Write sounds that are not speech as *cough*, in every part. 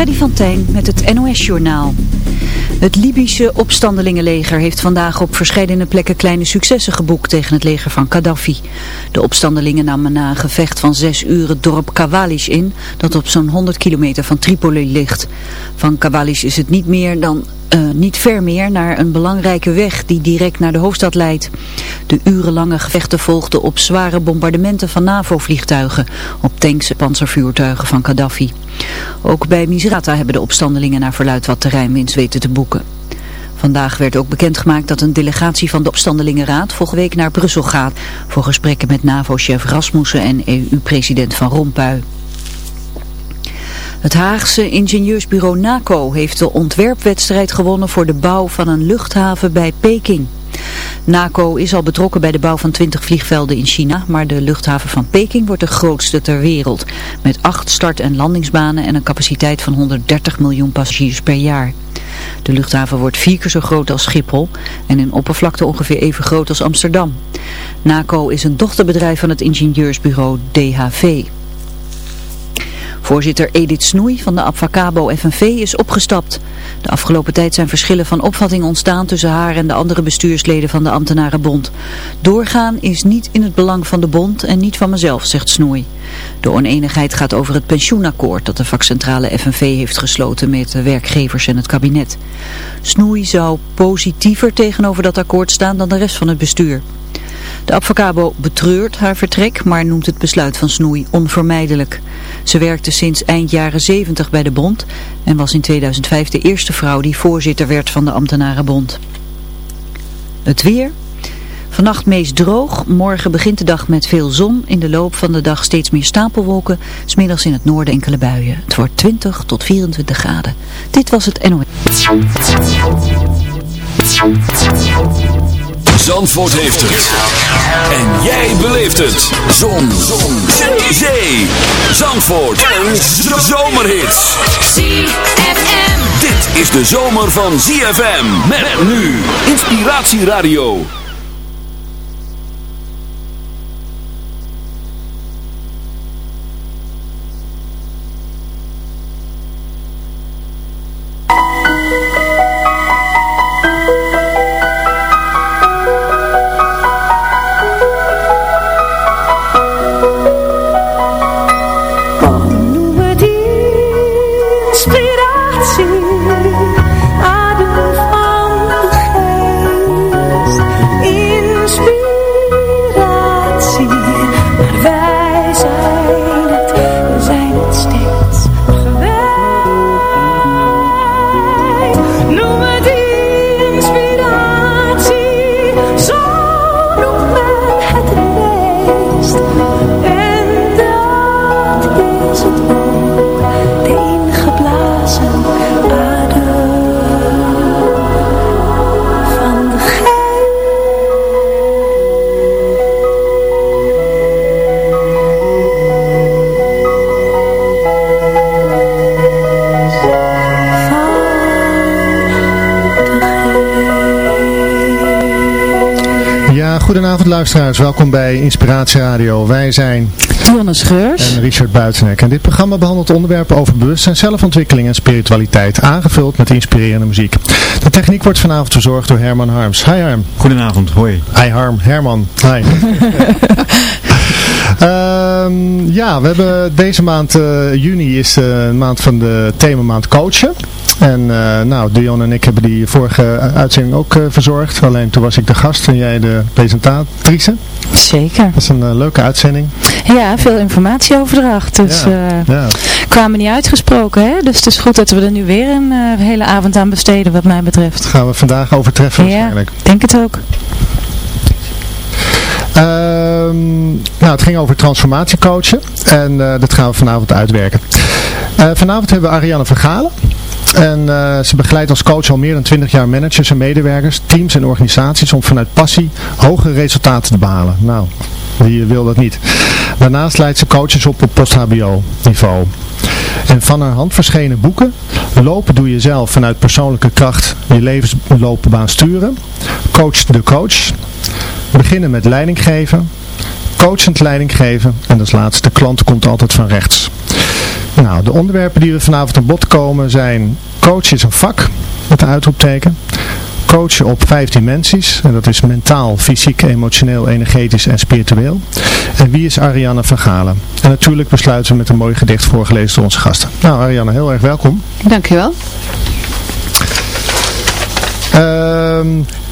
Freddy van Tijn met het NOS-journaal. Het Libische opstandelingenleger heeft vandaag op verschillende plekken kleine successen geboekt tegen het leger van Gaddafi. De opstandelingen namen na een gevecht van zes uur het dorp Kawalish in, dat op zo'n 100 kilometer van Tripoli ligt. Van Kawalish is het niet meer dan uh, niet ver meer naar een belangrijke weg die direct naar de hoofdstad leidt. De urenlange gevechten volgden op zware bombardementen van NAVO-vliegtuigen, op tanks en panzervuurtuigen van Gaddafi. Ook bij Misrata hebben de opstandelingen naar verluid wat terreinwinst weten te boeken. Vandaag werd ook bekendgemaakt dat een delegatie van de opstandelingenraad volgende week naar Brussel gaat voor gesprekken met NAVO-chef Rasmussen en EU-president Van Rompuy. Het Haagse ingenieursbureau NACO heeft de ontwerpwedstrijd gewonnen voor de bouw van een luchthaven bij Peking. NACO is al betrokken bij de bouw van 20 vliegvelden in China, maar de luchthaven van Peking wordt de grootste ter wereld. Met acht start- en landingsbanen en een capaciteit van 130 miljoen passagiers per jaar. De luchthaven wordt vier keer zo groot als Schiphol en in oppervlakte ongeveer even groot als Amsterdam. NACO is een dochterbedrijf van het ingenieursbureau DHV. Voorzitter Edith Snoei van de Abfacabo FNV is opgestapt. De afgelopen tijd zijn verschillen van opvatting ontstaan tussen haar en de andere bestuursleden van de ambtenarenbond. Doorgaan is niet in het belang van de bond en niet van mezelf, zegt Snoei. De oneenigheid gaat over het pensioenakkoord dat de vakcentrale FNV heeft gesloten met de werkgevers en het kabinet. Snoei zou positiever tegenover dat akkoord staan dan de rest van het bestuur. De Abfacabo betreurt haar vertrek, maar noemt het besluit van Snoei onvermijdelijk. Ze werkte sinds eind jaren 70 bij de bond en was in 2005 de eerste vrouw die voorzitter werd van de ambtenarenbond. Het weer... Vannacht meest droog, morgen begint de dag met veel zon, in de loop van de dag steeds meer stapelwolken, smiddags in het noorden enkele buien. Het wordt 20 tot 24 graden. Dit was het NOS. Zandvoort heeft het. En jij beleeft het. Zon. Zon. Zee. Zee. Zandvoort. Een zomerhit. ZFM. Dit is de zomer van ZFM. Met nu. Inspiratieradio. Luisteraars, welkom bij Inspiratie Radio. Wij zijn Dionne Scheurs en Richard Buitenek. En dit programma behandelt onderwerpen over bewustzijn, zelfontwikkeling en spiritualiteit, aangevuld met inspirerende muziek. De techniek wordt vanavond verzorgd door Herman Harms. Hi Harm. Goedenavond, hoi. Hi Harm, Herman. Hi. um, *laughs* ja, we hebben deze maand, uh, juni is de maand van de themamaand coachen. En uh, nou, Dion en ik hebben die vorige uitzending ook uh, verzorgd. Alleen toen was ik de gast en jij de presentatrice. Zeker. Dat is een uh, leuke uitzending. Ja, veel informatieoverdracht. Dus ja. ja. kwamen niet uitgesproken. Hè? Dus het is goed dat we er nu weer een hele avond aan besteden wat mij betreft. Dat gaan we vandaag overtreffen ja, waarschijnlijk. ik denk het ook. Um, nou, het ging over transformatiecoachen. En dat gaan we vanavond uitwerken. vanavond hebben we Ariane Vergalen. En uh, ze begeleidt als coach al meer dan 20 jaar managers en medewerkers, teams en organisaties om vanuit passie hogere resultaten te behalen. Nou, wie wil dat niet? Daarnaast leidt ze coaches op op post-HBO niveau. En van haar hand verschenen boeken, Lopen doe je zelf vanuit persoonlijke kracht je levensloopbaan sturen, Coach de coach, Beginnen met leiding geven, Coachend leiding geven en als laatste, klant komt altijd van rechts. Nou, de onderwerpen die we vanavond aan bod komen zijn coach is een vak, met een uitroepteken. Coachen op vijf dimensies. En dat is mentaal, fysiek, emotioneel, energetisch en spiritueel. En wie is Ariane van Galen? En natuurlijk besluiten we met een mooi gedicht voorgelezen door onze gasten. Nou Ariane, heel erg welkom. Dankjewel. Uh,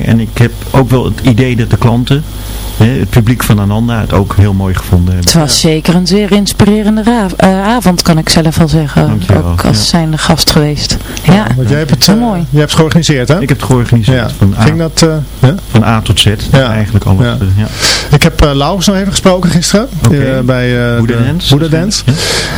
En ik heb ook wel het idee dat de klanten, hè, het publiek van Ananda, het ook heel mooi gevonden hebben. Het was zeker een zeer inspirerende uh, avond, kan ik zelf wel zeggen. Dankjewel. Ook als ja. zijnde gast geweest. Ja, ja want jij hebt het, uh, mooi. Jij hebt het georganiseerd, hè? Ik heb het georganiseerd. Ja. Van, A, Ging dat, uh, van A tot Z, eigenlijk alles. Ja. Ik heb uh, Laurens nog even gesproken gisteren. Okay. bij Buddha Dance. Buddha Dance.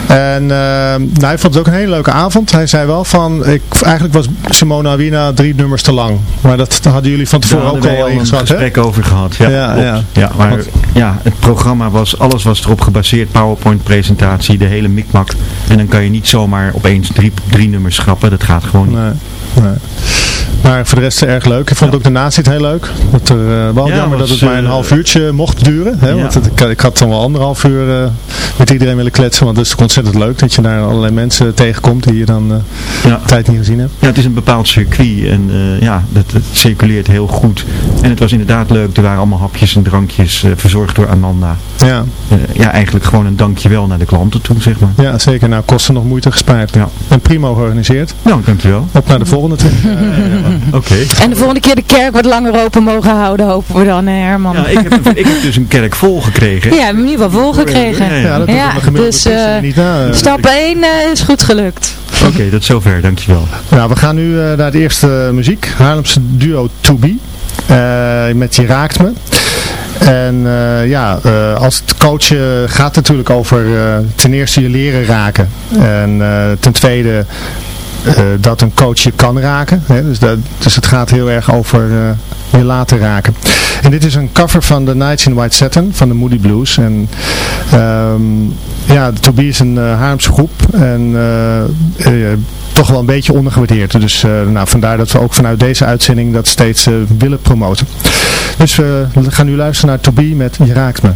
En nou, hij vond het ook een hele leuke avond. Hij zei wel van, ik, eigenlijk was Simona Awina drie nummers te lang. Maar dat, hadden jullie van tevoren ook al een gesprek over gehad. Ja, ja, ja. ja maar ja, het programma was, alles was erop gebaseerd, PowerPoint presentatie, de hele mikmak. En dan kan je niet zomaar opeens drie, drie nummers schrappen, dat gaat gewoon niet. Nee, nee. Maar voor de rest erg leuk. Ik vond ja. ook de nazit heel leuk. Dat er, uh, wel ja, jammer was, dat het maar een half uurtje mocht duren. Hè? Want het, ik, ik, had dan wel anderhalf uur uh, met iedereen willen kletsen. Want het is ontzettend leuk dat je daar allerlei mensen tegenkomt die je dan uh, tijd niet gezien hebt. Ja, het is een bepaald circuit. En ja, dat, het circuleert heel goed. En het was inderdaad leuk. Er waren allemaal hapjes en drankjes verzorgd door Amanda. Ja. ja, eigenlijk gewoon een dankjewel naar de klanten toe, zeg maar. Ja, zeker. Nou, kosten nog moeite gespaard. Ja. En prima georganiseerd. Nou, dankjewel. Op naar de volgende *laughs* Oké. En de volgende keer de kerk wat langer open mogen houden, hopen we dan, Herman. Ja, ik heb, ik heb dus een kerk vol gekregen. Ja, in ieder geval vol gekregen. Ja, ja, ja, ja dus uh, niet na. stap 1 uh, is goed gelukt. Oké, okay, tot zover, dankjewel. Nou, we gaan nu uh, naar de eerste muziek. Haarlemse duo To Be. met Je Raakt Me. En uh, ja, uh, als het coachen gaat het natuurlijk over uh, ten eerste je leren raken. En ten tweede uh, dat een coach je kan raken. Hè? Dus, dat, dus het gaat heel erg over uh, je laten raken. En dit is een cover van The Nights in White Satin van de Moody Blues. En um, ja, is een uh, groep. En toch wel een beetje ondergewaardeerd. Dus nou, vandaar dat we ook vanuit deze uitzending dat steeds willen promoten. Dus we gaan nu luisteren naar Toby met Je raakt me.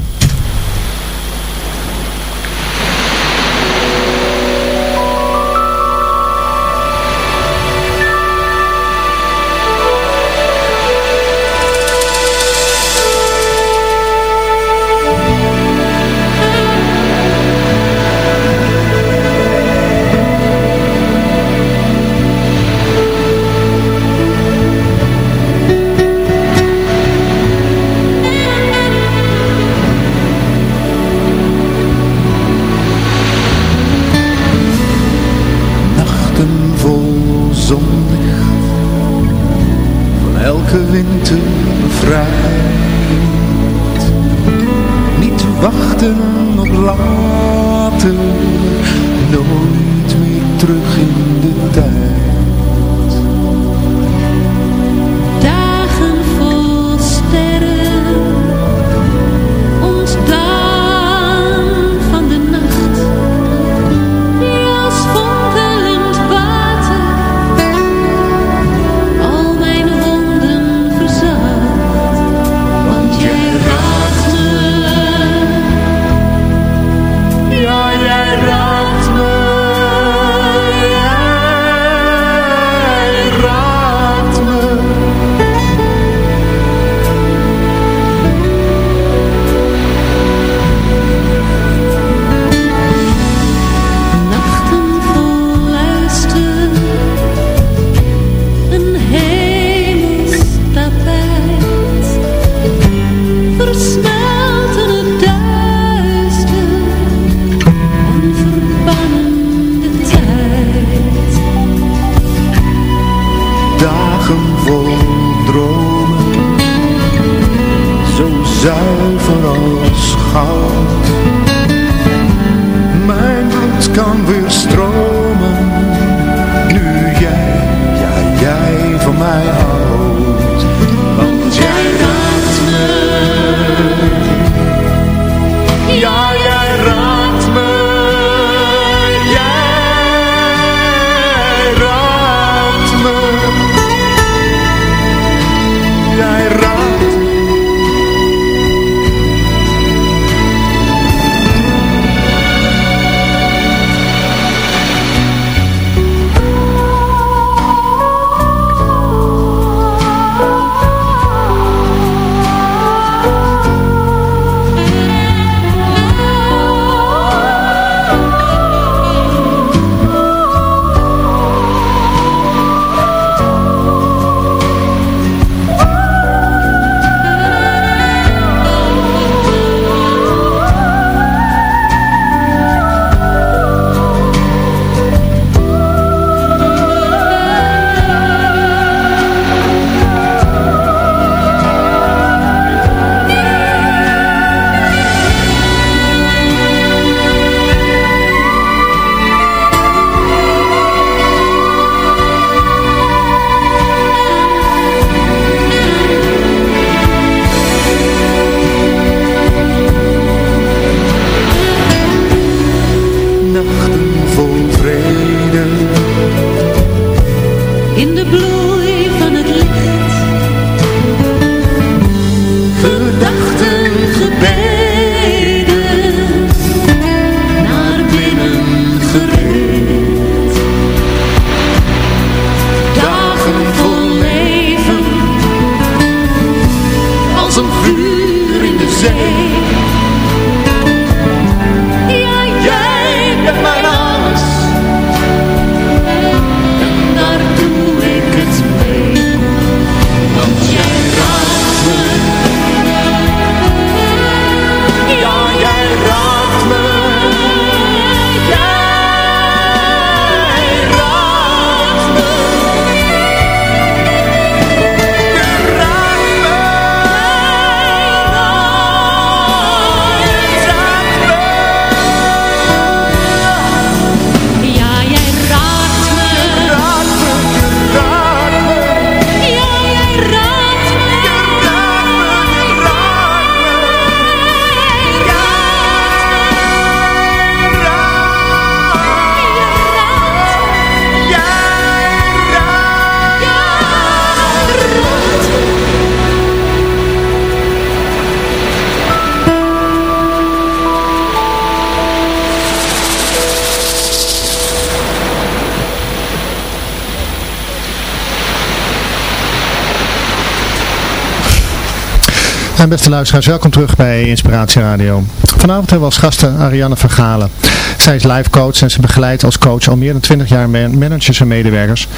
En beste luisteraars, welkom terug bij Inspiratie Radio. Vanavond hebben we als gasten Ariane Vergalen. Zij is life coach en ze begeleidt als coach al meer dan 20 jaar managers en medewerkers,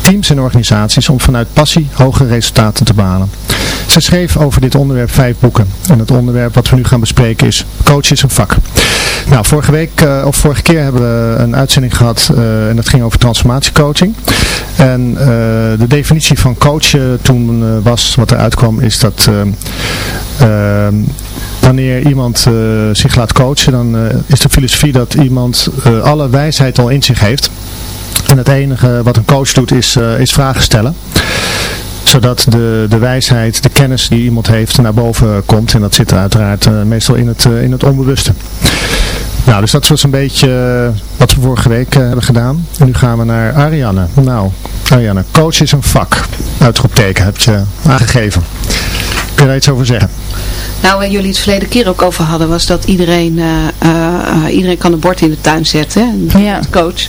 teams en organisaties om vanuit passie hoge resultaten te behalen. Zij schreef over dit onderwerp vijf boeken. En het onderwerp wat we nu gaan bespreken is Coach is een vak. Nou, vorige week, uh, of vorige keer hebben we een uitzending gehad uh, en dat ging over transformatiecoaching. En uh, de definitie van coachen toen was, wat eruit kwam, is dat wanneer iemand zich laat coachen, dan is de filosofie dat iemand alle wijsheid al in zich heeft. En het enige wat een coach doet is, is vragen stellen zodat de, de wijsheid, de kennis die iemand heeft naar boven komt. En dat zit uiteraard uh, meestal in het, uh, in het onbewuste. Nou, dus dat was een beetje uh, wat we vorige week hebben gedaan. En nu gaan we naar Ariane. Nou, Ariane, coach is een vak. Uitroepteken heb je aangegeven. Kun je daar iets over zeggen? Nou, waar jullie het verleden keer ook over hadden, was dat iedereen, iedereen kan een bord in de tuin zetten. Ja. Coach.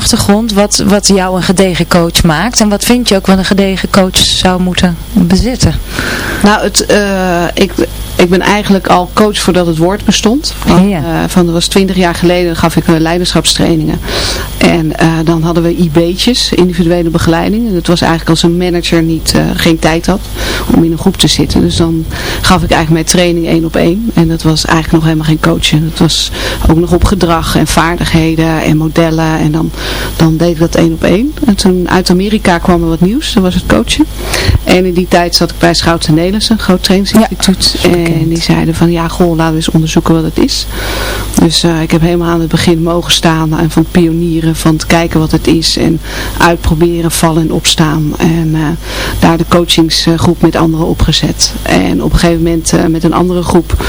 achtergrond wat, wat jou een gedegen coach maakt. En wat vind je ook wat een gedegen coach zou moeten bezitten? Nou, het, uh, ik, ik ben eigenlijk al coach voordat het woord bestond. Van, ja. uh, van dat was twintig jaar geleden, gaf ik leiderschapstrainingen. En uh, dan hadden we IB'tjes, individuele begeleiding. En het was eigenlijk als een manager niet, geen tijd had om in een groep te zitten. Dus dan gaf ik eigenlijk mijn training één op één. En dat was eigenlijk nog helemaal geen coaching. Het was ook nog op gedrag en vaardigheden en modellen. En dan dan deed ik dat één op één. En toen uit Amerika kwam er wat nieuws, dat was het coachen. En in die tijd zat ik bij Schouten Nelissen, een groot trainingsinstituut. en die zeiden van, ja goh, laten we eens onderzoeken wat het is. Dus uh, ik heb helemaal aan het begin mogen staan en van pionieren, van te kijken wat het is. En uitproberen, vallen en opstaan. En uh, daar de coachingsgroep met anderen opgezet. En op een gegeven moment uh, met een andere groep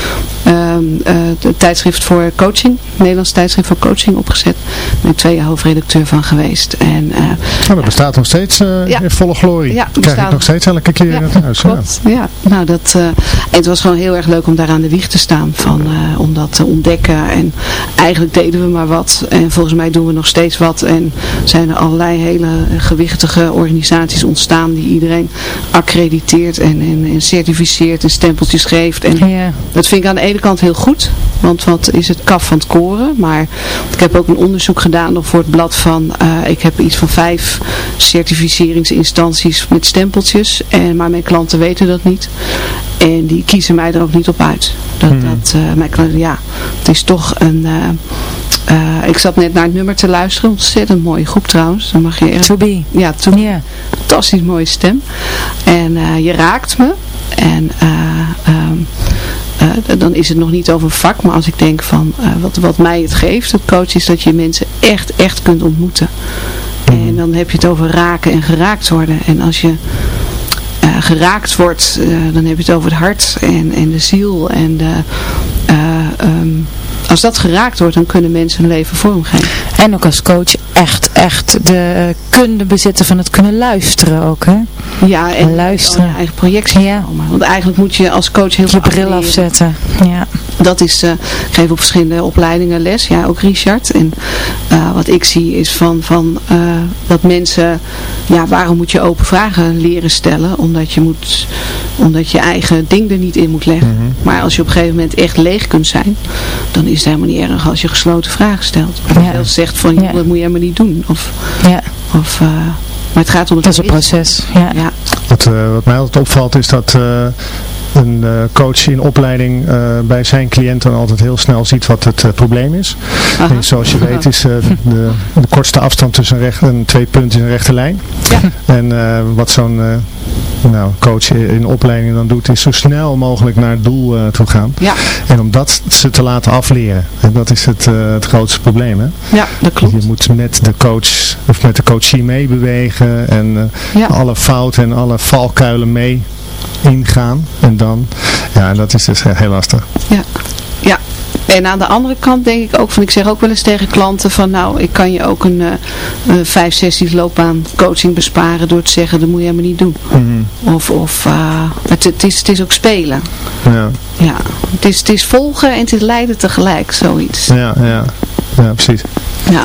um, de tijdschrift voor coaching, Nederlands tijdschrift voor coaching opgezet. Met twee hoofdredacteur van geweest. En, uh, nou, dat bestaat nog steeds uh, ja. in volle glorie. Ja, krijg ik nog steeds elke keer in het huis. Klopt. Ja. nou dat, uh, het was gewoon heel erg leuk om daar aan de wieg te staan. Van, om dat te ontdekken. En eigenlijk deden we maar wat. En volgens mij doen we nog steeds wat. En zijn er allerlei hele gewichtige organisaties ontstaan die iedereen accrediteert en, en, en certificeert en stempeltjes geeft. En ja. dat vind ik aan de ene kant heel goed. Want wat is het kaf van het koren. Maar ik heb ook een onderzoek gedaan nog voor het blad van, uh, ik heb iets van vijf certificeringsinstanties met stempeltjes. En, maar mijn klanten weten dat niet. En die kiezen mij er ook niet op uit. Dat, hmm. dat uh, mijn klanten, ja, het is toch een... Uh, ik zat net naar het nummer te luisteren. Ontzettend mooie groep trouwens. Dan mag je echt... To be. Ja, to yeah. Fantastisch mooie stem. En je raakt me. En um, uh, dan is het nog niet over vak, maar als ik denk van uh, wat, wat mij het geeft, het coach, is dat je mensen echt, echt kunt ontmoeten. Mhm. En dan heb je het over raken en geraakt worden. En als je uh, geraakt wordt, dan heb je het over het hart en, en de ziel en de... Um, als dat geraakt wordt, dan kunnen mensen hun leven vormgeven. En ook als coach echt, echt de kunde bezitten van het kunnen luisteren ook, hè? Ja, en luisteren. Je eigen projectie ja. Want eigenlijk moet je als coach heel je veel Je bril afzetten, ja. Dat is, uh, ik geef op verschillende opleidingen les, ja, ook Richard. En uh, wat ik zie is van, van uh, dat mensen, ja, waarom moet je open vragen leren stellen? Omdat je moet, omdat je eigen ding er niet in moet leggen. Mm -hmm. Maar als je op een gegeven moment echt leeg kunt zijn, dan is het helemaal niet erg als je gesloten vragen stelt. Ja. zegt van, ja. dat moet je helemaal niet doen. Of, ja. of maar het gaat om het Dat is een proces, ja. ja. Wat, uh, wat mij altijd opvalt is dat uh, een uh, coach in opleiding bij zijn cliënt dan altijd heel snel ziet wat het probleem is. En zoals je weet is de, de, kortste afstand tussen een, recht, een twee punten in een rechte lijn. Ja. En wat zo'n nou, coach in opleiding dan doet, is zo snel mogelijk naar het doel uh, toe gaan. Ja. En om dat ze te laten afleren. En dat is het, uh, het grootste probleem. Hè? Ja, dat klopt. Je moet met de coach of met de coachie meebewegen en ja. alle fouten en alle valkuilen mee ingaan. En dan, ja, dat is dus heel lastig. Ja, ja. En aan de andere kant denk ik ook van, ik zeg ook wel eens tegen klanten van nou, ik kan je ook een uh, vijf sessies loopbaan coaching besparen door te zeggen, dat moet je helemaal niet doen. Mhm. Of, of uh, het, het, is, het is ook spelen. Ja. ja. Het, is, het is volgen en het is leiden tegelijk, zoiets. Ja, ja. ja precies. Ja.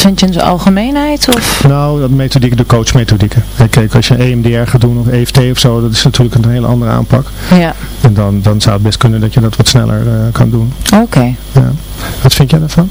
Vind je in zijn algemeenheid? Of? Nou, dat methodiek, de coachmethodieken. Kijk, als je EMDR gaat doen of EFT of zo, dat is natuurlijk een hele andere aanpak. Ja. En dan, dan zou het best kunnen dat je dat wat sneller uh, kan doen. Oké. Ja. Wat vind jij daarvan?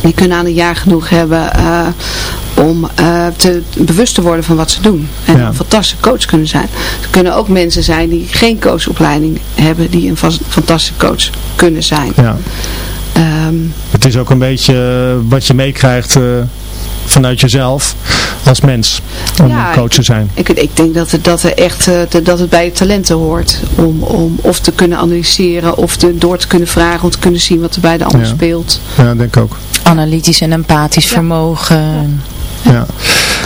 die kunnen aan een jaar genoeg hebben uh, om uh, te, bewust te worden van wat ze doen. En een fantastische coach kunnen zijn. Er kunnen ook mensen zijn die geen coachopleiding hebben, die een fantastische coach kunnen zijn. Ja. Um, het is ook een beetje eh, wat je meekrijgt uh, vanuit jezelf als mens om ja, coach te zijn. Ik, ik denk dat het, dat, er echt, dat het bij je talenten hoort. Om, om of te kunnen analyseren of te, door te kunnen vragen om te kunnen zien wat er bij de ander speelt. Ja, denk ik ook. Analytisch en empathisch vermogen. Ja.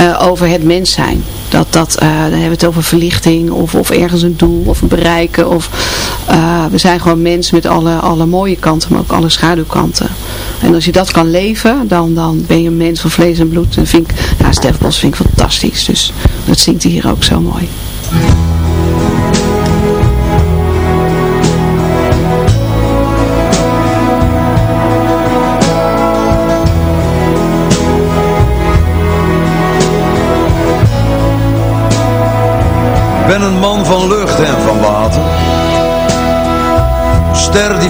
Uh, over het mens zijn. Dat, dat, uh, dan hebben we het over verlichting of, of ergens een doel of bereiken. Of, uh, we zijn gewoon mensen met alle, alle mooie kanten, maar ook alle schaduwkanten. En als je dat kan leven, dan, dan ben je een mens van vlees en bloed. En vind ik, nou, Stef Bos vind ik fantastisch. Dus dat zingt hij hier ook zo mooi.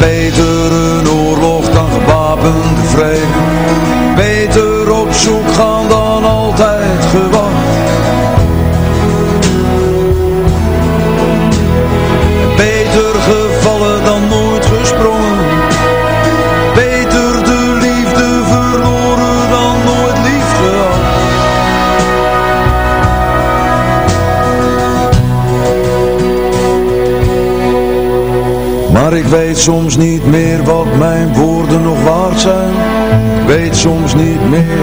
Want weet soms niet meer wat mijn woorden nog waard zijn. Weet soms niet meer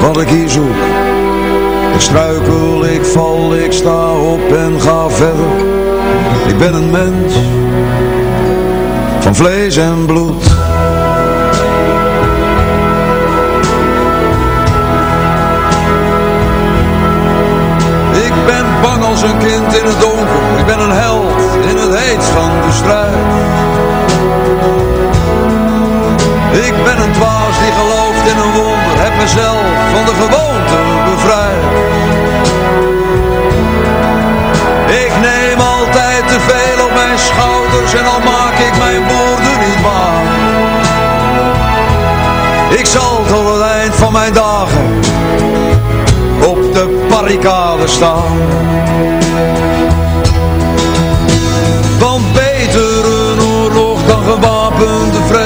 wat ik hier zoek. Ik struikel, ik val, ik sta op en ga verder. Ik ben een mens van vlees en bloed als een kind in het donker. Ik ben een held in het heet van de strijd. Ik ben een dwaas die gelooft in een wonder. Heb mezelf van de gewoonte bevrijd. Ik neem altijd te veel op mijn schouders En al maak ik mijn woorden niet waar. Ik zal tot het eind van mijn dagen de barricade staan. Gewapende vrede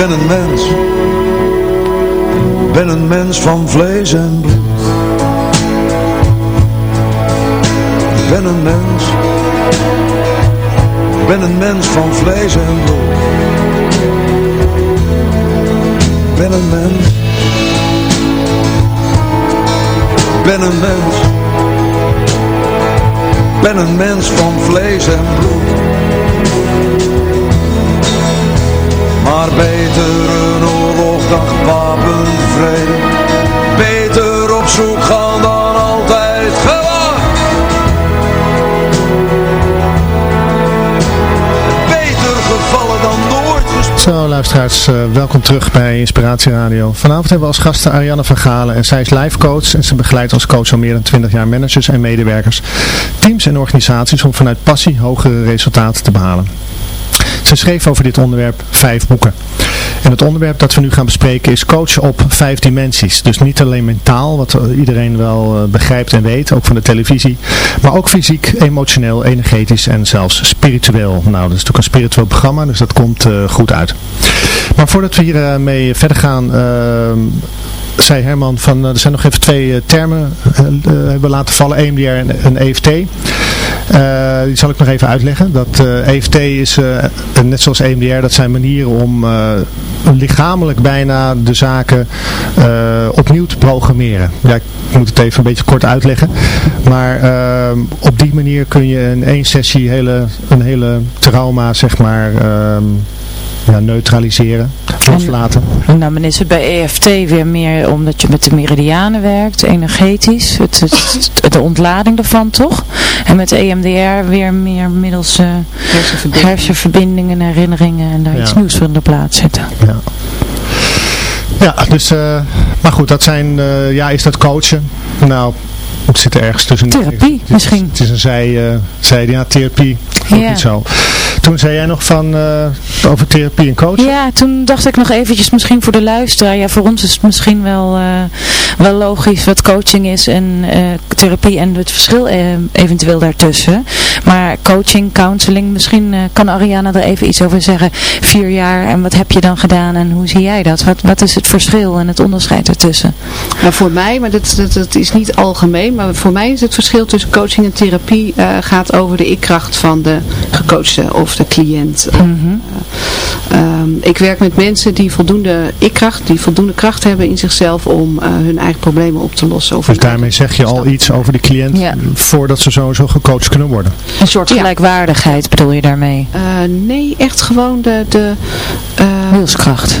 ben een mens ben een mens van vlees en bloed. Ben een mens. Ben een mens van vlees en bloed. Ben een mens. Ben een mens. Ben een mens van vlees en bloed. Maar beter een oorlog dan gewapend vrede Beter op zoek gaan dan altijd gewacht Beter gevallen dan nooit gesproken Zo luisteraars, uh, welkom terug bij Inspiratie Radio. Vanavond hebben we als gasten Ariane van Galen en zij is life coach en ze begeleidt als coach al meer dan 20 jaar managers en medewerkers, teams en organisaties om vanuit passie hogere resultaten te behalen. Ze schreef over dit onderwerp vijf boeken. En het onderwerp dat we nu gaan bespreken is coach op vijf dimensies. Dus niet alleen mentaal, wat iedereen wel eh, begrijpt en weet, ook van de televisie. Maar ook fysiek, emotioneel, energetisch en zelfs spiritueel. Nou, dat is natuurlijk een spiritueel programma, dus dat komt uh, goed uit. Maar voordat we hiermee uh, verder gaan, zei Herman van, er zijn nog even twee termen hebben laten vallen, EMDR en, en EFT. Uh, die zal ik nog even uitleggen. Dat uh, eh, EFT is, uh, net zoals EMDR, dat zijn manieren om lichamelijk bijna de zaken opnieuw te programmeren. Ja, ik moet het even een beetje kort uitleggen. Maar op die manier kun je in één sessie hele, een hele trauma, zeg maar ja, neutraliseren, loslaten. En, nou, dan is het bij EFT weer meer omdat je met de meridianen werkt, energetisch, het, het, de ontlading ervan toch? En met EMDR weer meer middels uh, hersenverbindingen. hersenverbindingen, herinneringen en daar iets nieuws voor in de plaats zetten. Ja. Ja, dus, uh, maar goed, dat zijn, uh, ja, is dat coachen? Nou, het zit er ergens tussen. Therapie misschien. Het is een zij, uh, zij ja, therapie. Ook niet zo. Toen zei jij nog van uh, over therapie en coaching. Ja, toen dacht ik nog eventjes misschien voor de luisteraar. Ja, voor ons is het misschien wel, uh, wel logisch wat coaching is en uh, therapie en het verschil eventueel daartussen. Maar coaching, counseling, misschien kan Ariana er even iets over zeggen. Vier jaar en wat heb je dan gedaan en hoe zie jij dat? Wat, wat is het verschil en het onderscheid ertussen? Nou, voor mij, maar dat, dat, dat is niet algemeen, maar voor mij is het verschil tussen coaching en therapie gaat over de ikkracht van de gecoachte of de cliënt. Mhm. Ehm, ik werk met mensen die voldoende ikkracht, die voldoende kracht hebben in zichzelf om uh, hun eigen problemen op te lossen. dus daarmee zeg je al iets over de cliënt voordat ze sowieso gecoacht kunnen worden? Een soort gelijkwaardigheid bedoel je daarmee? Uh, nee, echt gewoon de... de uh, Wilskracht.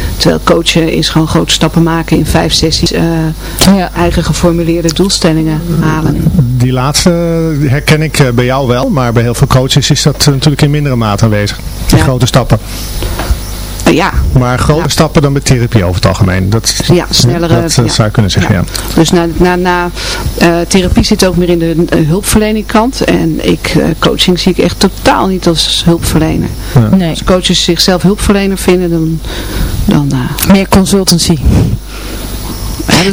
Terwijl coachen is gewoon grote stappen maken in vijf sessies. Uh, ja. Eigen geformuleerde doelstellingen halen. Die laatste herken ik eh, bij jou wel. Maar bij heel veel coaches is dat natuurlijk in mindere mate aanwezig. Die grote stappen. Ja. Maar grotere stappen dan met therapie over het algemeen. Dat, ja, snellere. Dat, zou je kunnen zeggen, ja. Dus na, na, na uh, therapie zit ook meer in de uh, hulpverleningkant. En ik, uh, coaching zie ik echt totaal niet als hulpverlener. Nee. Als coaches zichzelf hulpverlener vinden, dan... dan meer consultancy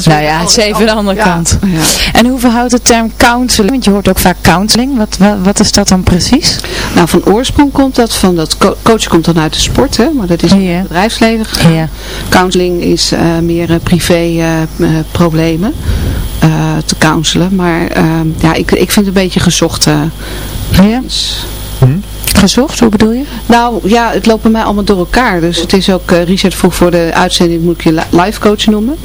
nou ja, het is even de andere kant. Ja. En hoe verhoudt de term counseling? Want je hoort ook vaak counseling. Wat, wat, wat, is dat dan precies? Nou, van oorsprong komt dat van dat coach komt dan uit de sport, hè, maar dat is in het bedrijfsleven Ja. Counseling is uh, meer uh, privé uh, problemen te counselen. Maar ehm, ja, ik, ik vind het een beetje gezocht. ja. Gezocht, hoe bedoel je? Nou ja, het loopt bij mij allemaal door elkaar. Dus het is ook, Richard vroeg voor de uitzending, moet ik je live coach noemen.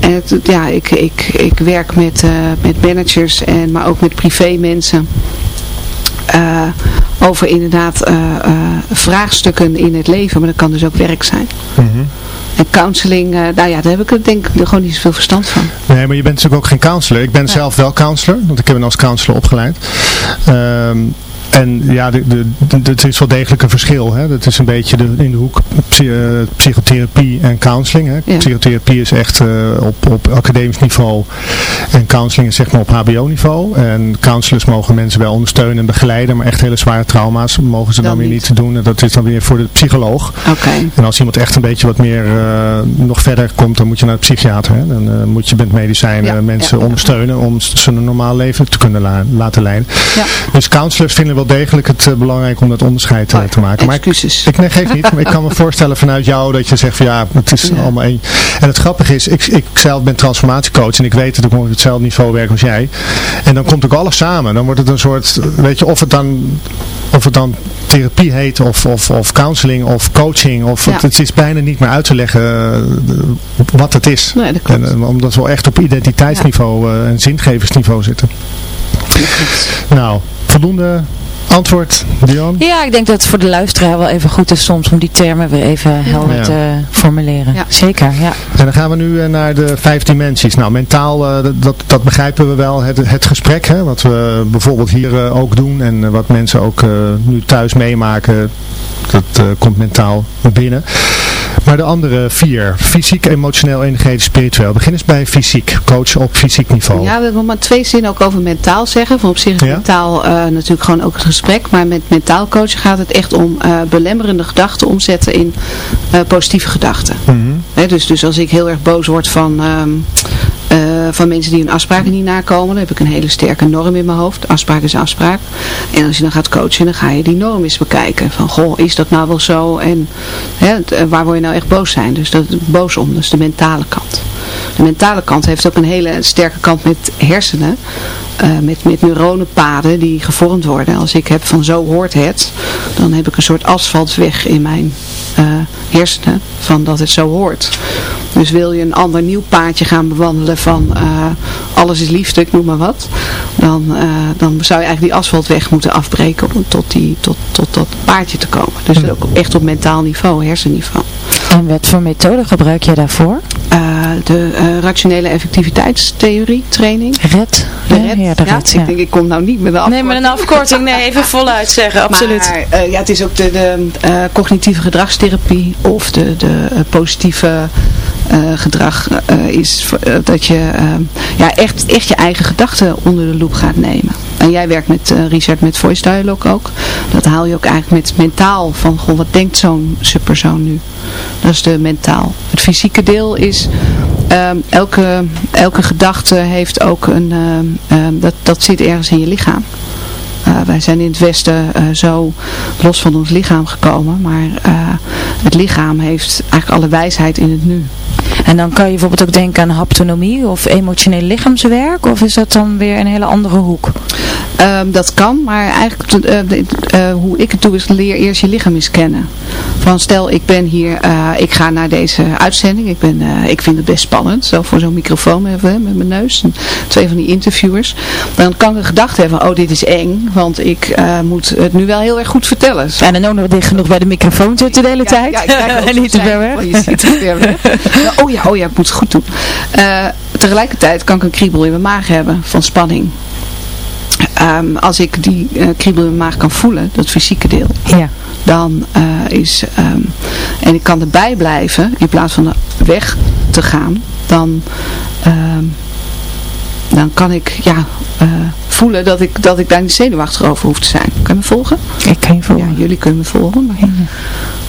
En het, ja, ik, ik, ik werk met, uh, met managers, en, maar ook met privé mensen. Uh, over inderdaad uh, vraagstukken in het leven, maar dat kan dus ook werk zijn. Mm -hmm. En counseling, nou ja, daar heb ik denk ik gewoon niet zoveel verstand van. Nee, maar je bent natuurlijk ook geen counselor. Ik ben zelf wel counselor, want ik heb hem als counselor opgeleid. Ehm, en ja, het is wel degelijk een verschil. Hè? Dat is een beetje de, in de hoek eh, psychotherapie en counseling. Hè? Psychotherapie is echt uh, op, op academisch niveau en counseling is zeg maar op hbo niveau. En counselors mogen mensen wel ondersteunen en begeleiden, maar echt hele zware trauma's mogen ze dan, weer niet doen. En dat is dan weer voor de psycholoog. Okay. En als iemand echt een beetje wat meer uh, nog verder komt, dan moet je naar de psychiater. Hè? Dan uh, moet je met medicijnen mensen ondersteunen om ze een normaal leven te kunnen la laten leiden. Dus counselors vinden wel wel degelijk het uh, belangrijk om dat onderscheid uh, te maken. Maar excuses. Ik, ik nee, geef niet. Maar ik kan me *laughs* voorstellen vanuit jou dat je zegt van ja, het is allemaal één. En het grappige is, ik, ik zelf ben transformatiecoach en ik weet dat ik op hetzelfde niveau werk als jij. En dan komt ook alles samen. Dan wordt het een soort, weet je, of het dan, of het dan therapie heet of, of, of counseling of coaching. Of het, het, is bijna niet meer uit te leggen uh, wat het is. Nee, dat klopt. En, omdat we echt op identiteitsniveau ja. en zingeversniveau zitten. Nou, voldoende Antwoord, Dion? Ja, ik denk dat het voor de luisteraar wel even goed is soms om die termen weer even helder te formuleren. Ja. Zeker, ja. En dan gaan we nu eh, naar de vijf dimensies. Nou, mentaal, uh, dat, dat begrijpen we wel. Het, het gesprek, hè, wat we bijvoorbeeld hier uh, ook doen en wat mensen ook nu thuis meemaken, dat komt mentaal binnen. Maar de andere vier, fysiek, emotioneel, energetisch, spiritueel. Begin eens bij fysiek, coach op fysiek niveau. Ja, we hebben maar twee zinnen ook over mentaal zeggen. Van op zich is mentaal uh, natuurlijk gewoon ook het gesprek. Maar met mentaal coachen gaat het echt om uh, belemmerende gedachten omzetten in uh, positieve gedachten. Mm -hmm. dus, dus als ik heel erg boos word van... Um, van mensen die hun afspraken niet nakomen. Dan heb ik een hele sterke norm in mijn hoofd. Afspraak is afspraak. En als je dan gaat coachen, dan ga je die norm eens bekijken. Van, goh, is dat nou wel zo? En waar word je nou echt boos zijn? Dus dat boos om, dus de mentale kant. De mentale kant heeft ook een hele sterke kant met hersenen. Uh, met, met neuronenpaden die gevormd worden. Als ik heb van zo hoort het, dan heb ik een soort asfaltweg in mijn uh, hersenen van dat het zo hoort. Dus wil je een ander nieuw paadje gaan bewandelen van uh, alles is liefde, ik noem maar wat. Dan, dan zou je eigenlijk die asfaltweg moeten afbreken om tot, die, tot, tot dat paadje te komen. Dus hmm. ook echt op mentaal niveau, hersenniveau. En wat voor methode gebruik je daarvoor? De uh, rationele effectiviteitstheorie training. RED? De RED. Ja, de RED, ja, Ik denk, ik kom nou niet met een afkorting. Nee, met een afkorting. Nee, even voluit zeggen, absoluut. Maar, ja, het is ook de, de cognitieve gedragstherapie of de, de positieve uh, gedrag uh, is uh, dat je ja, echt, echt je eigen gedachten onder de loep gaat nemen. En jij werkt met Richard met voice dialogue ook. Dat haal je ook eigenlijk met mentaal van goh, wat denkt zo'n subpersoon nu? Dat is de mentaal. Het fysieke deel is ehm, elke, elke gedachte heeft ook een ehm, ehm, dat, dat zit ergens in je lichaam. Uh, wij zijn in het Westen uh, zo los van ons lichaam gekomen, maar uh, het lichaam heeft eigenlijk alle wijsheid in het nu. En dan kan je bijvoorbeeld ook denken aan haptonomie of emotioneel lichaamswerk. Of is dat dan weer een hele andere hoek? Ehm, dat kan, maar eigenlijk uh, hoe ik het doe is leer eerst je lichaam eens kennen. Van stel ik ben hier, ik ga naar deze uitzending. Ik, ben, ik vind het best spannend, zo voor zo'n microfoon met, met mijn neus. En twee van die interviewers. Dan kan ik een gedachte hebben, oh dit is eng, want ik moet het nu wel heel erg goed vertellen. En dan ook nog dicht genoeg bij de microfoon zitten de hele tijd. Ja, *laughs* en niet te ver weg. Je ziet het ver weg. *laughs* oh ja, oh ja, ik moet het goed doen. tegelijkertijd kan ik een kriebel in mijn maag hebben van spanning. Um, als ik die uh, kriebel in mijn maag kan voelen, dat fysieke deel, ja. dan uh, is, um, en ik kan erbij blijven in plaats van weg te gaan, dan, um, dan kan ik ja, uh, voelen dat ik, dat ik daar niet zenuwachtig over hoef te zijn. Kan je me volgen? Ik kan je volgen. Ja, jullie kunnen me volgen. Maar... Ja.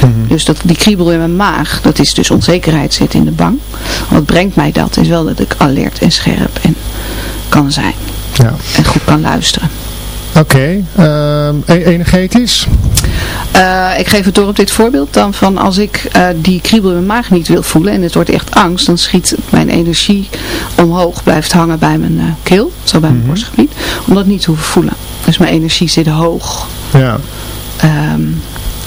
Mhm. Dus dat, die kriebel in mijn maag, dat is dus onzekerheid zit in de bang. Wat brengt mij dat is wel dat ik alert en scherp en kan zijn. Ja. En goed kan luisteren. Oké, ehm, e-, energetisch? Uh, ik geef het door op dit voorbeeld dan van als ik uh, die kriebel in mijn maag niet wil voelen en het wordt echt angst, dan schiet mijn energie omhoog, blijft hangen bij mijn uh, keel, zo bij mijn mm -hmm. borstgebied, om dat niet te hoeven voelen. Dus mijn energie zit hoog. Ja. Um,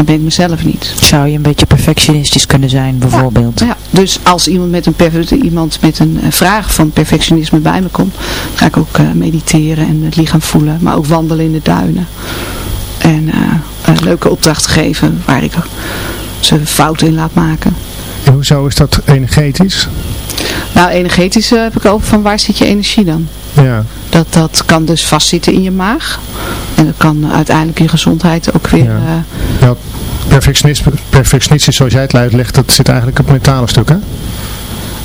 En ben ik mezelf niet. Zou je een beetje perfectionistisch kunnen zijn bijvoorbeeld? Ja, dus als iemand met, een iemand met een vraag van perfectionisme bij me komt, ga ik ook uh, mediteren en het lichaam voelen. Maar ook wandelen in de duinen. En uh, een leuke opdracht geven waar ik ze fouten in laat maken. En hoezo is dat energetisch? Nou, energetisch uh, heb ik over van waar zit je energie dan? Ja. Dat, dat kan dus vastzitten in je maag. En dat kan uiteindelijk je gezondheid ook weer... Ja. Uh, ja, perfectionistisch, zoals jij het uitlegt, dat zit eigenlijk op het mentale stuk, hè?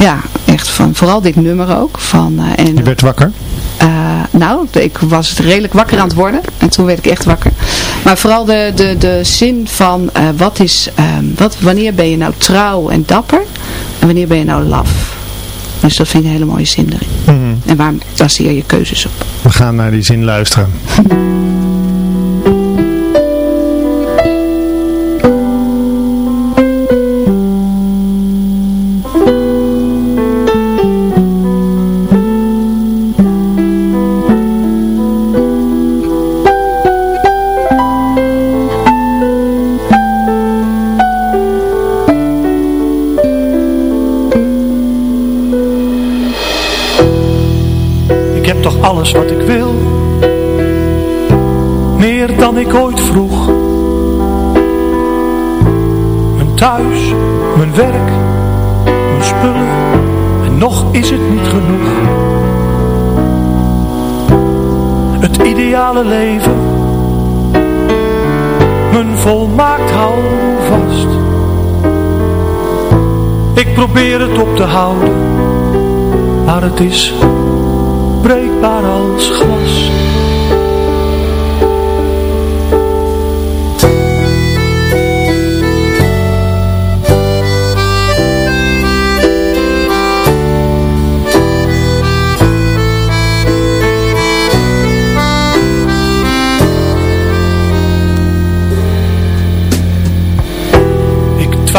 Ja, echt van, vooral dit nummer ook. Van, uh, en, je werd wakker? Uh, nou, ik was redelijk wakker aan het worden. En toen werd ik echt wakker. Maar vooral de, de, de zin van uh, wat is, um, wat, wanneer ben je nou trouw en dapper? En wanneer ben je nou laf? Dus dat vind ik een hele mooie zin erin. Mhm. En waar baseer je keuzes op? We gaan naar die zin luisteren. *laughs* ooit vroeg. Mijn thuis, mijn werk, mijn spullen. En nog is het niet genoeg. Het ideale leven. Mijn volmaakt vast. Ik probeer het op te houden. Maar het is breekbaar als glas.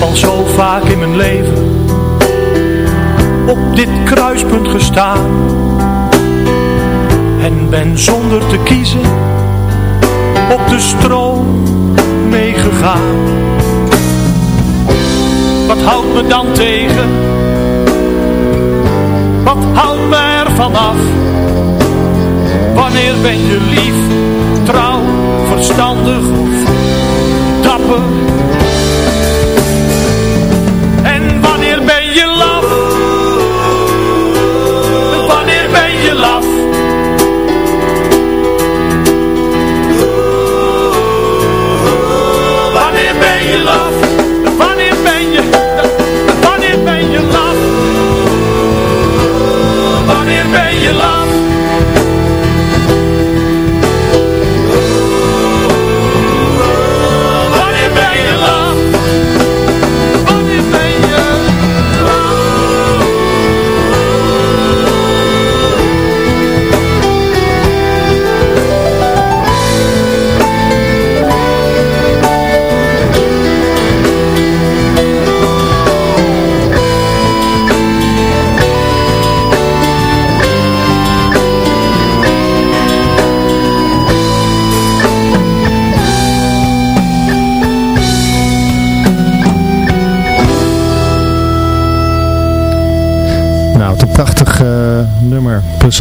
Al zo vaak in mijn leven op dit kruispunt gestaan en ben zonder te kiezen op de stroom meegegaan. Wat houdt me dan tegen? Wat houdt me ervan af? Wanneer ben je lief, trouw, verstandig of dapper?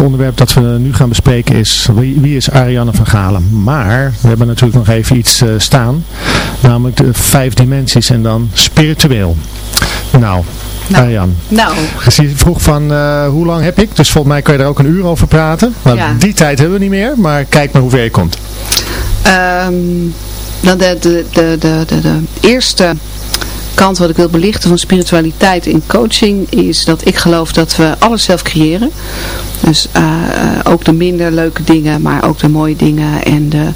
Het onderwerp dat we nu gaan bespreken is wie, wie is Ariane van Galen. Maar we hebben natuurlijk nog even iets uh, staan. Namelijk de vijf dimensies en dan spiritueel. Nou, nou, Arjan. Nou. Dus je vroeg van hoe lang heb ik? Dus volgens mij kan je er ook een uur over praten. Nou, Die tijd hebben we niet meer, maar kijk maar hoe ver je komt. Um, de, de, de, de, de, de eerste kant wat ik wil belichten van spiritualiteit in coaching is dat ik geloof dat we alles zelf creëren. Dus uh, ook de minder leuke dingen, maar ook de mooie dingen. En de,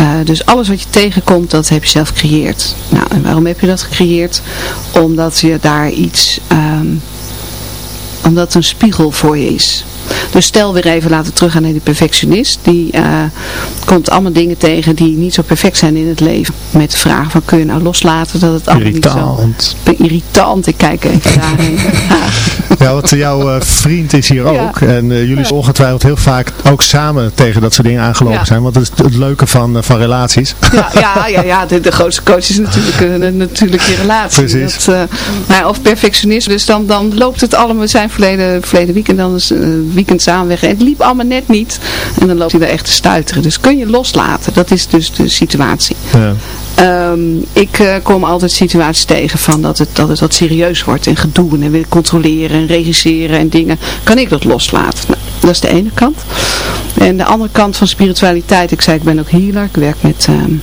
uh, dus alles wat je tegenkomt, dat heb je zelf gecreëerd. Nou, en waarom heb je dat gecreëerd? Omdat je daar iets... Um, omdat het een spiegel voor je is. Dus stel weer even laten teruggaan naar die perfectionist. Die uh, komt allemaal dingen tegen die niet zo perfect zijn in het leven. Met de vraag van kun je nou loslaten dat het allemaal irritant. niet zo... Irritant. Ik kijk even *laughs* daarheen. *laughs* ja, want eh, jouw uh, vriend is hier ook. En uh, jullie zijn ongetwijfeld heel vaak ook samen tegen dat soort dingen aangelopen zijn. Want dat is het leuke van, van relaties. Ja, ja, ja, ja de, de grootste coach is natuurlijk, natuurlijk je relatie. Precies. Dat, nou, of perfectionisme. Dus dan, dan loopt het allemaal. We zijn verleden, verleden weekend dan is weekend samen weg. En het liep allemaal net niet. En dan loopt hij daar echt te stuiteren. Dus kun je loslaten. Dat is dus de situatie. Ja. Um, ik uh, kom altijd situaties tegen van dat het, dat het wat serieus wordt en gedoe en wil controleren en regisseren en dingen. Kan ik dat loslaten? Nou, dat is de ene kant. En de andere kant van spiritualiteit, ik zei ik ben ook healer, ik werk met... Um,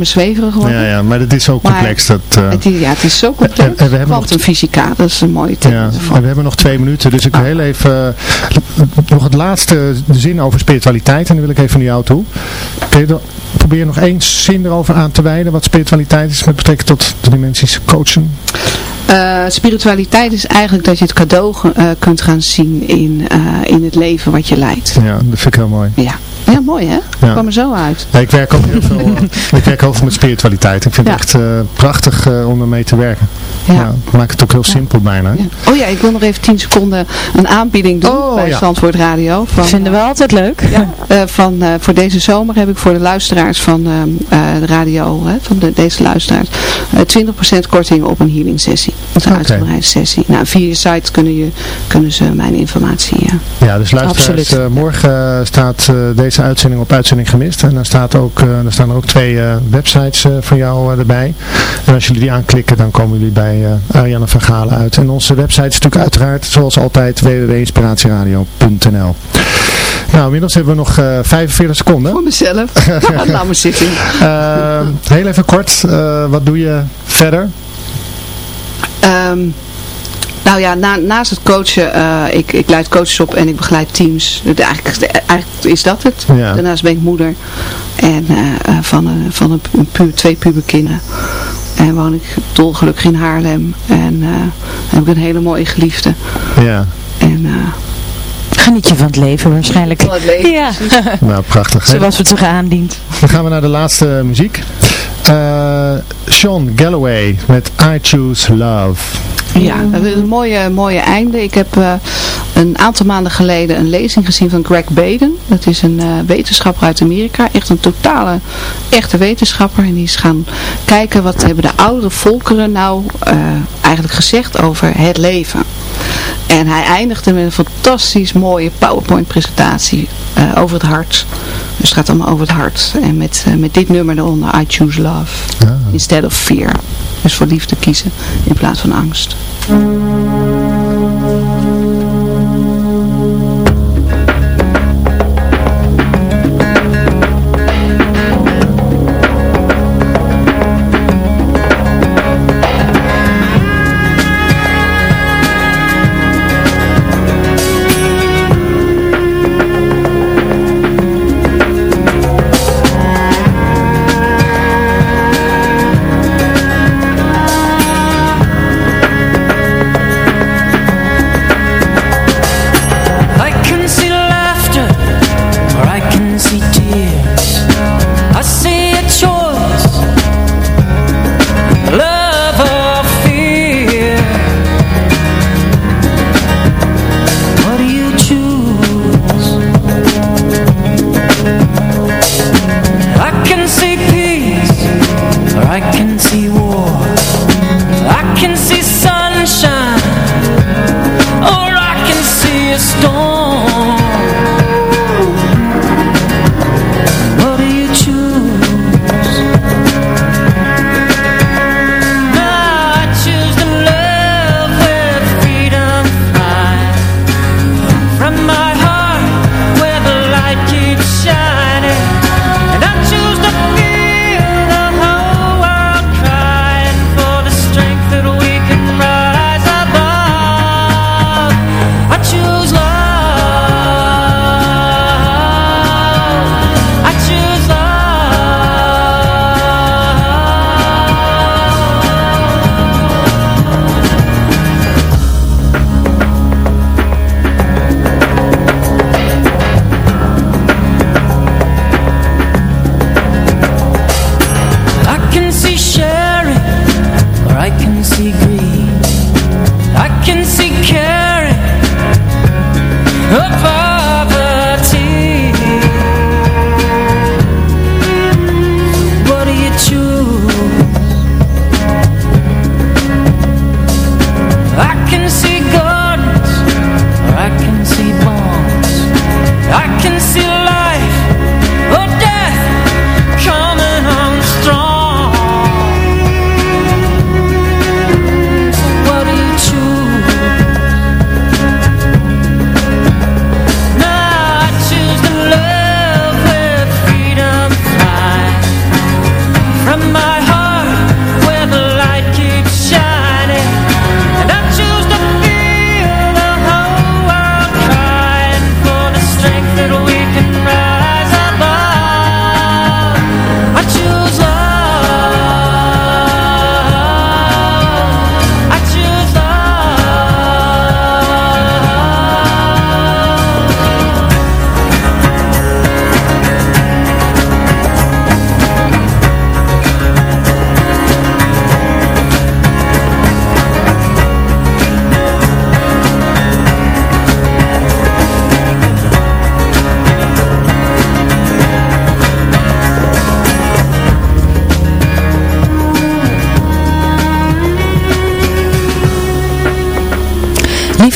zweverig worden. Ja, ja maar het is zo complex. dat, uh... het, ja, het is zo complex. En, en we hebben Quantumfysica, dat is een mooie term. Ja, en we hebben nog twee minuten, dus ik wil ah. heel even uh, nog het laatste zin over spiritualiteit. En dan wil ik even naar jou toe. Kun je dan, probeer nog één zin erover aan te wijden wat spiritualiteit is met betrekking tot de dimensies coachen? Uh, spiritualiteit is eigenlijk dat je het cadeau uh, kunt gaan zien in, uh, in het leven wat je leidt. Ja, dat vind ik heel mooi. Ja. Ja, mooi hè? Ja. kwam er zo uit. Ja, ik werk ook heel veel, *laughs* ik werk heel veel met spiritualiteit. Ik vind het echt uh, prachtig uh, om ermee te werken. Ja. ja maak het ook heel simpel bijna. Oh ja, ik wil nog even 10 seconden een aanbieding doen oh, bij Zandvoort Radio. Van, Vinden we altijd leuk. Ja, uh, van, voor deze zomer heb ik voor de luisteraars van de radio, van de, deze luisteraars, 20% korting op een healing sessie. Een okay. uitgebreide sessie. Nou, via je site kunnen, je, kunnen ze mijn informatie. Ja, ja dus luisteraars, morgen staat deze uitzending op uitzending gemist. En daar, staat ook, uh, daar staan er ook twee uh, websites uh, voor jou erbij. En als jullie die aanklikken, dan komen jullie bij Ariane van Galen uit. En onze website is natuurlijk uiteraard, zoals altijd, www.inspiratieradio.nl Nou, inmiddels hebben we nog 45 seconden. Voor mezelf. *laughs* Laat me zitten. heel even kort, wat doe je verder? Um, nou ja, na, naast het coachen, uh, ik, ik leid coaches op en ik begeleid teams. Eigenlijk, eigenlijk is dat het. Ja. Daarnaast ben ik moeder en, uh, van, uh, van een, een pu twee puberkinderen. En woon ik dolgelukkig in Haarlem. En heb ik een hele mooie geliefde. Ja. En... Geniet je van het leven waarschijnlijk. Van het leven, ja. *laughs* nou, prachtig. Zoals het zich aandient. Dan gaan we naar de laatste muziek. Uh, Sean Galloway met I Choose Love. Ja, een mooie, mooie einde. Ik heb uh, een aantal maanden geleden een lezing gezien van Greg Baden. Dat is een uh, wetenschapper uit Amerika. Echt een totale, echte wetenschapper. En die is gaan kijken wat hebben de oudere volkeren nou uh, eigenlijk gezegd over het leven. En hij eindigde met een fantastisch mooie PowerPoint presentatie over het hart. Dus het gaat allemaal over het hart. En met, met dit nummer eronder, I Choose Love. Ah. Instead of Fear. Dus voor liefde kiezen in plaats van angst.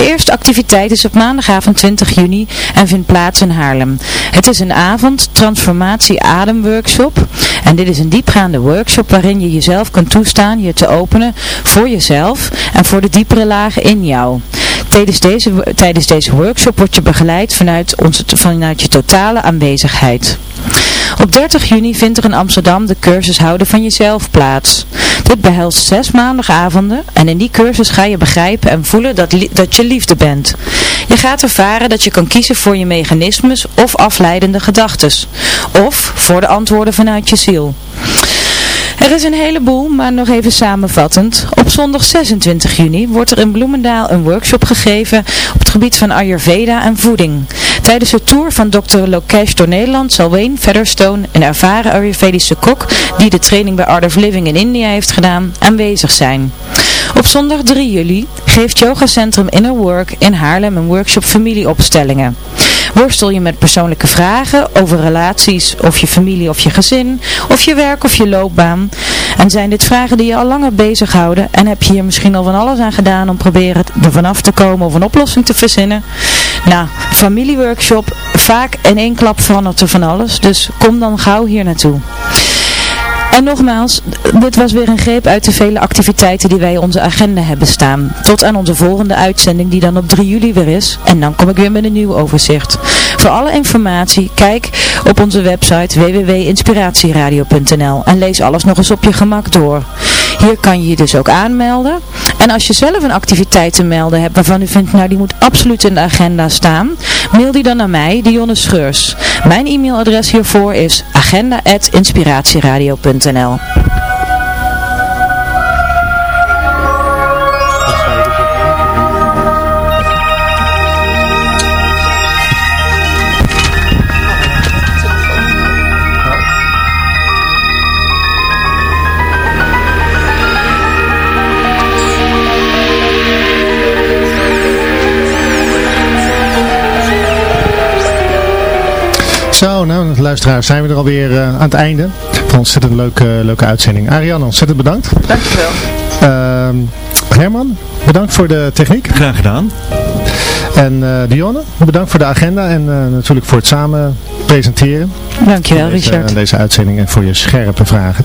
De eerste activiteit is op maandagavond 20 juni en vindt plaats in Haarlem. Het is een avond transformatie ademworkshop. En dit is een diepgaande workshop waarin je jezelf kunt toestaan je te openen voor jezelf en voor de diepere lagen in jou. Tijdens deze, tijdens deze workshop word je begeleid vanuit, onze, vanuit je totale aanwezigheid. Op 30 juni vindt er in Amsterdam de cursus Houden van Jezelf plaats. Dit behelst zes maandagavonden en in die cursus ga je begrijpen en voelen dat, dat je liefde bent. Je gaat ervaren dat je kan kiezen voor je mechanismes of afleidende gedachtes. Of voor de antwoorden vanuit je ziel. Er is een heleboel, maar nog even samenvattend. Op zondag 26 juni wordt er in Bloemendaal een workshop gegeven op het gebied van Ayurveda en voeding. Tijdens de tour van Dr. Lokesh door Nederland zal Wayne Featherstone, een ervaren Ayurvedische kok die de training bij Art of Living in India heeft gedaan, aanwezig zijn. Op zondag 3 juli geeft Yoga Centrum Inner Work in Haarlem een workshop familieopstellingen. Worstel je met persoonlijke vragen over relaties of je familie of je gezin, of je werk of je loopbaan? En zijn dit vragen die je al langer bezighouden en heb je hier misschien al van alles aan gedaan om proberen er vanaf te komen of een oplossing te verzinnen? Nou, familieworkshop, vaak in één klap verandert er van alles, dus kom dan gauw hier naartoe. En nogmaals, dit was weer een greep uit de vele activiteiten die wij onze agenda hebben staan. Tot aan onze volgende uitzending die dan op 3 juli weer is. En dan kom ik weer met een nieuw overzicht. Voor alle informatie, kijk op onze website www.inspiratieradio.nl en lees alles nog eens op je gemak door. Hier kan je je dus ook aanmelden. En als je zelf een activiteit te melden hebt waarvan u vindt, nou die moet absoluut in de agenda staan, mail die dan naar mij, Dionne Scheurs. Mijn e-mailadres hiervoor is agenda.inspiratieradio.nl Zo, nou luisteraars, zijn we er alweer uh, aan het einde van een ontzettend leuke, leuke uitzending. Ariane, ontzettend bedankt. Dankjewel. Uh, Herman, bedankt voor de techniek. Graag gedaan. En uh, Dionne, bedankt voor de agenda en uh, natuurlijk voor het samen presenteren. Dankjewel deze, Richard. deze uitzending en voor je scherpe vragen.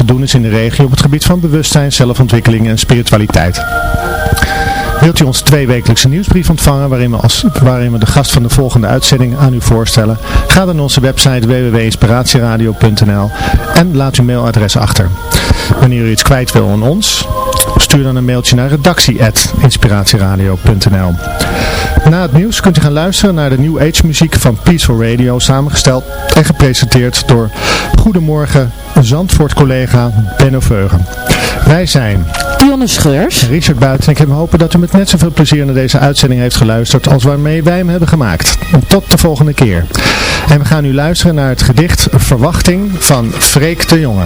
doen is in de regio op het gebied van bewustzijn, zelfontwikkeling en spiritualiteit. Wilt u onze tweewekelijkse nieuwsbrief ontvangen waarin we, we de gast van de volgende uitzending aan u voorstellen? Ga dan naar onze website www.inspiratieradio.nl en laat uw mailadres achter. Wanneer u iets kwijt wil aan ons, stuur dan een mailtje naar redactie.inspiratieradio.nl Na het nieuws kunt u gaan luisteren naar de New Age muziek van Peaceful Radio, samengesteld en gepresenteerd door Goedemorgen Zandvoort collega Benno Veugen. Wij zijn Dionne Scheurs, Richard Buiten en ik heb hopen dat u met net zoveel plezier naar deze uitzending heeft geluisterd als waarmee wij hem hebben gemaakt. Tot de volgende keer. En we gaan nu luisteren naar het gedicht Verwachting van Freek de Jonge.